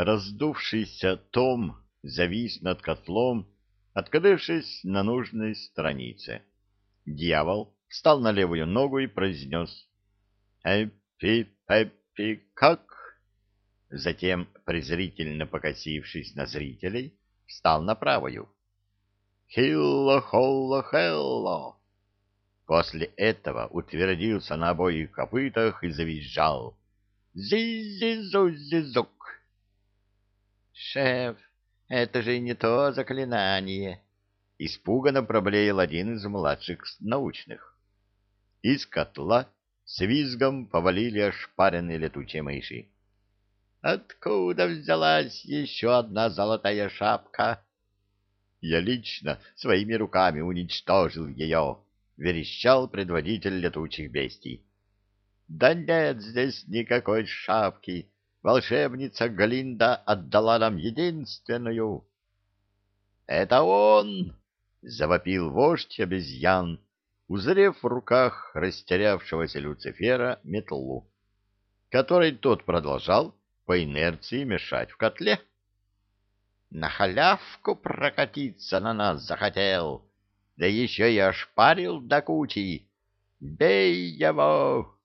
Раздувшийся Том завис над котлом, открывшись на нужной странице. Дьявол встал на левую ногу и произнес «Эпи-пепи как?». Затем, презрительно покосившись на зрителей, встал на правую. «Хилло-холло-хелло!» После этого утвердился на обоих копытах и завизжал. «Зи-зи-зу-зи-зук!» «Шеф, это же не то заклинание!» Испуганно проблеял один из младших научных. Из котла с визгом повалили ошпаренные летучие мыши. «Откуда взялась еще одна золотая шапка?» «Я лично своими руками уничтожил ее», — верещал предводитель летучих бестий. «Да нет здесь никакой шапки. Волшебница Галинда отдала нам единственную». «Это он!» — завопил вождь обезьян, узрев в руках растерявшегося Люцифера метлу, который тот продолжал по инерции мешать в котле. На халявку прокатиться на нас захотел, да еще и ошпарил до кучи. Бей его!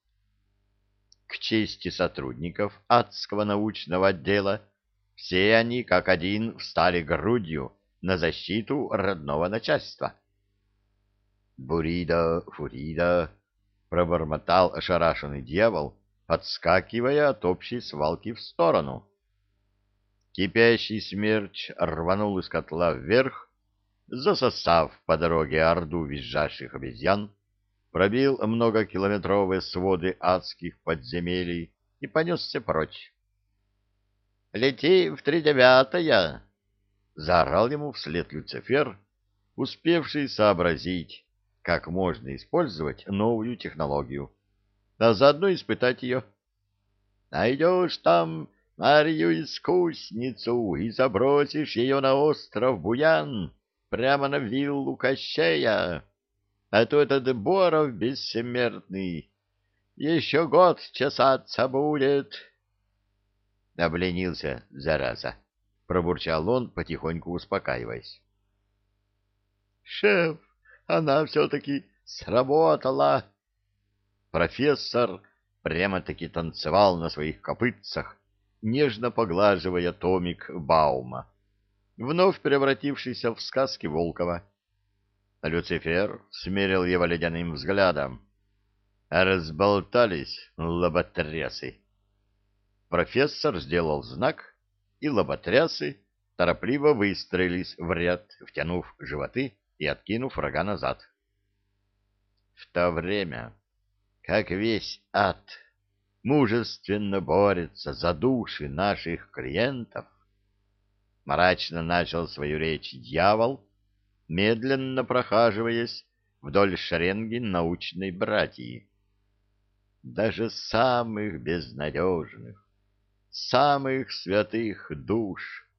К чести сотрудников адского научного отдела, все они как один встали грудью на защиту родного начальства. «Бурида, Фурида!» — пробормотал ошарашенный дьявол, подскакивая от общей свалки в сторону. Кипящий смерч рванул из котла вверх, засосав по дороге орду визжащих обезьян, пробил многокилометровые своды адских подземелий и понесся прочь. «Лети в тридевятое!» — заорал ему вслед Люцифер, успевший сообразить, как можно использовать новую технологию, а заодно испытать ее. «Найдешь там Марью-искусницу и забросишь ее на остров Буян, прямо на виллу Кощея, а то этот Боров бессмертный еще год чесаться будет». Обленился, зараза. — пробурчал он, потихоньку успокаиваясь. «Шеф, она все-таки сработала!» Профессор прямо-таки танцевал на своих копытцах, нежно поглаживая томик Баума, вновь превратившийся в сказки Волкова. Люцифер смерил его ледяным взглядом. Разболтались лоботрясы. Профессор сделал знак, и лоботрясы торопливо выстроились в ряд, втянув животы и откинув рога назад. В то время, как весь ад мужественно борется за души наших клиентов, мрачно начал свою речь дьявол, медленно прохаживаясь вдоль шеренги научной братьи. Даже самых безнадежных, самых святых душ.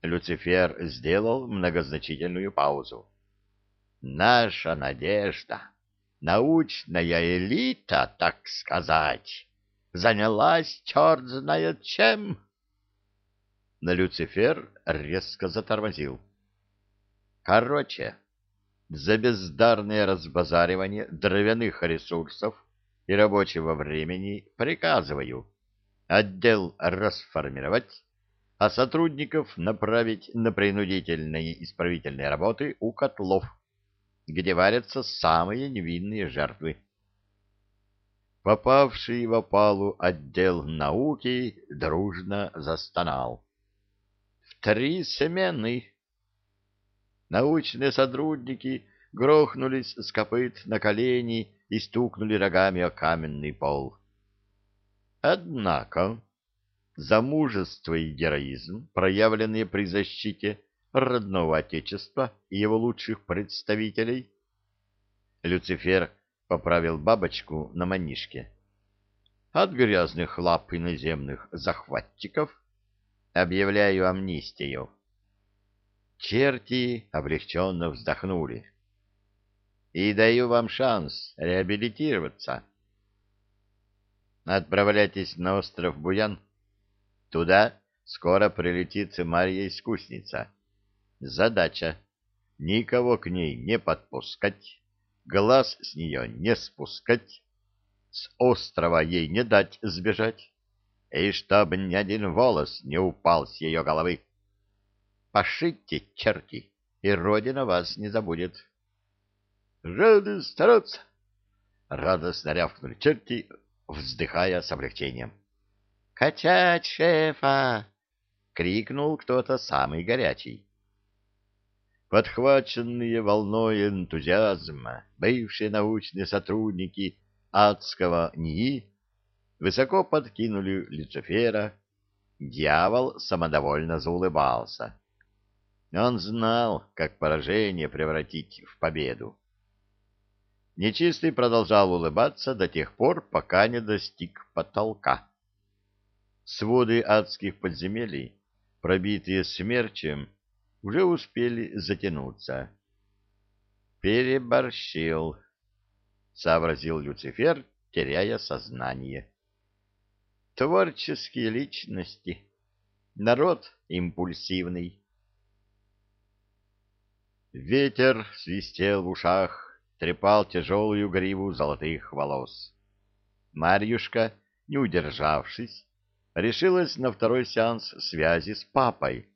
Люцифер сделал многозначительную паузу. Наша надежда, научная элита, так сказать, занялась черт знает чем. Но Люцифер резко затормозил. Короче, за бездарное разбазаривание дровяных ресурсов и рабочего времени приказываю отдел расформировать, а сотрудников направить на принудительные исправительные работы у котлов, где варятся самые невинные жертвы. Попавший в опалу отдел науки дружно застонал. В три смены научные сотрудники грохнулись с копыт на колени и стукнули рогами о каменный пол. Однако за мужество и героизм, проявленные при защите родного отечества и его лучших представителей, Люцифер поправил бабочку на манишке. От грязных лап иноземных захватчиков объявляю амнистию. Черти облегченно вздохнули. И даю вам шанс реабилитироваться. Отправляйтесь на остров Буян. Туда скоро прилетит Марья-искусница. Задача — никого к ней не подпускать, глаз с нее не спускать, с острова ей не дать сбежать, и чтобы ни один волос не упал с ее головы. Пошите, черти, и Родина вас не забудет. — Рады стараться! — радостно рявкнули черти, вздыхая с облегчением. — Качать шефа! — крикнул кто-то самый горячий. Подхваченные волной энтузиазма, бывшие научные сотрудники адского НИИ высоко подкинули Люцифера. Дьявол самодовольно заулыбался. Он знал, как поражение превратить в победу. Нечистый продолжал улыбаться до тех пор, пока не достиг потолка. Своды адских подземелий, пробитые смерчем, уже успели затянуться. «Переборщил», — сообразил Люцифер, теряя сознание. «Творческие личности, народ импульсивный». Ветер свистел в ушах, трепал тяжелую гриву золотых волос. Марьюшка, не удержавшись, решилась на второй сеанс связи с папой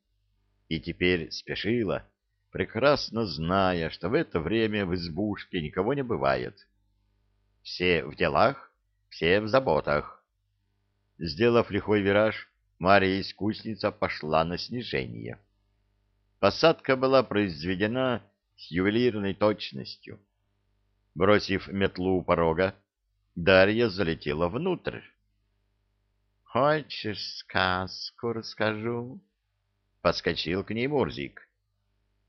и теперь спешила, прекрасно зная, что в это время в избушке никого не бывает. Все в делах, все в заботах. Сделав лихой вираж, Марья-искусница пошла на снижение. Посадка была произведена с ювелирной точностью. Бросив метлу у порога, Дарья залетела внутрь. «Хочешь, сказку расскажу?» Подскочил к ней Мурзик.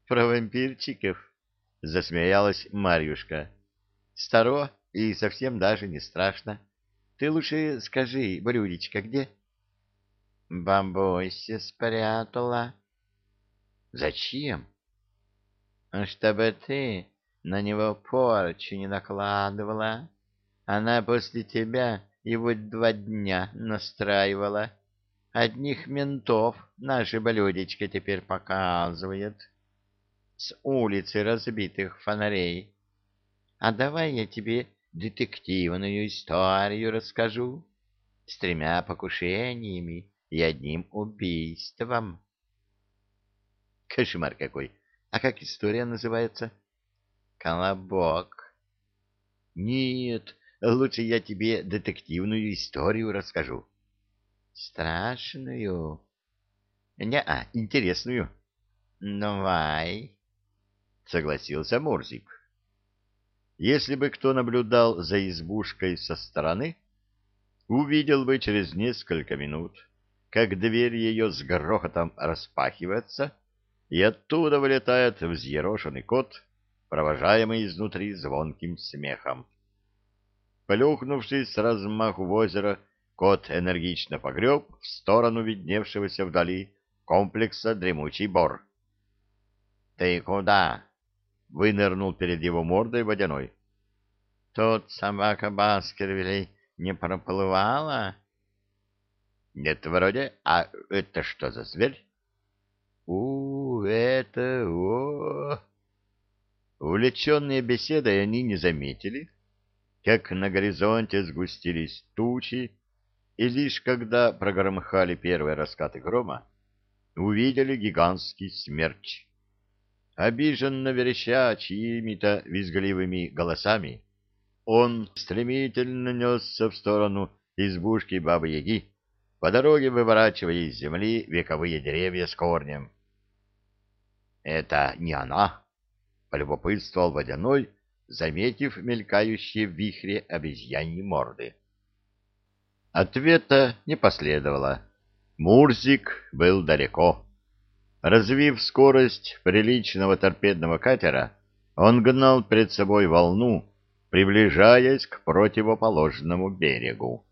«Про вампирчиков?» — засмеялась Марьюшка. «Старо и совсем даже не страшно. Ты лучше скажи, блюдечко где?» «Бабуся спрятала». «Зачем?» «Чтобы ты на него порчу не накладывала. Она после тебя его два дня настраивала. Одних ментов наше блюдечко теперь показывает. С улицы разбитых фонарей. А давай я тебе детективную историю расскажу. С тремя покушениями и одним убийством. Кошмар какой! А как история называется? — Колобок. Нет, лучше я тебе детективную историю расскажу. Страшную? Не-а, интересную. Давай, согласился Мурзик. Если бы кто наблюдал за избушкой со стороны, увидел бы через несколько минут, как дверь ее с грохотом распахивается, и оттуда вылетает взъерошенный кот провожаемый изнутри звонким смехом. Плюхнувшись с размаху в озеро, кот энергично погреб в сторону видневшегося вдали комплекса дремучий бор. — Ты куда? — вынырнул перед его мордой водяной. — Тут собака Баскервилей не проплывала? — Нет, вроде. А это что за зверь? — У, это... о Увлеченные беседой они не заметили, как на горизонте сгустились тучи, и лишь когда прогромыхали первые раскаты грома, увидели гигантский смерч. Обиженно вереща чьими-то визгливыми голосами, он стремительно несся в сторону избушки Бабы-Яги, по дороге выворачивая из земли вековые деревья с корнем. — Это не она, полюбопытствовал водяной, заметив мелькающие в вихре обезьяньи морды. Ответа не последовало. Мурзик был далеко. Развив скорость приличного торпедного катера, он гнал перед собой волну, приближаясь к противоположному берегу.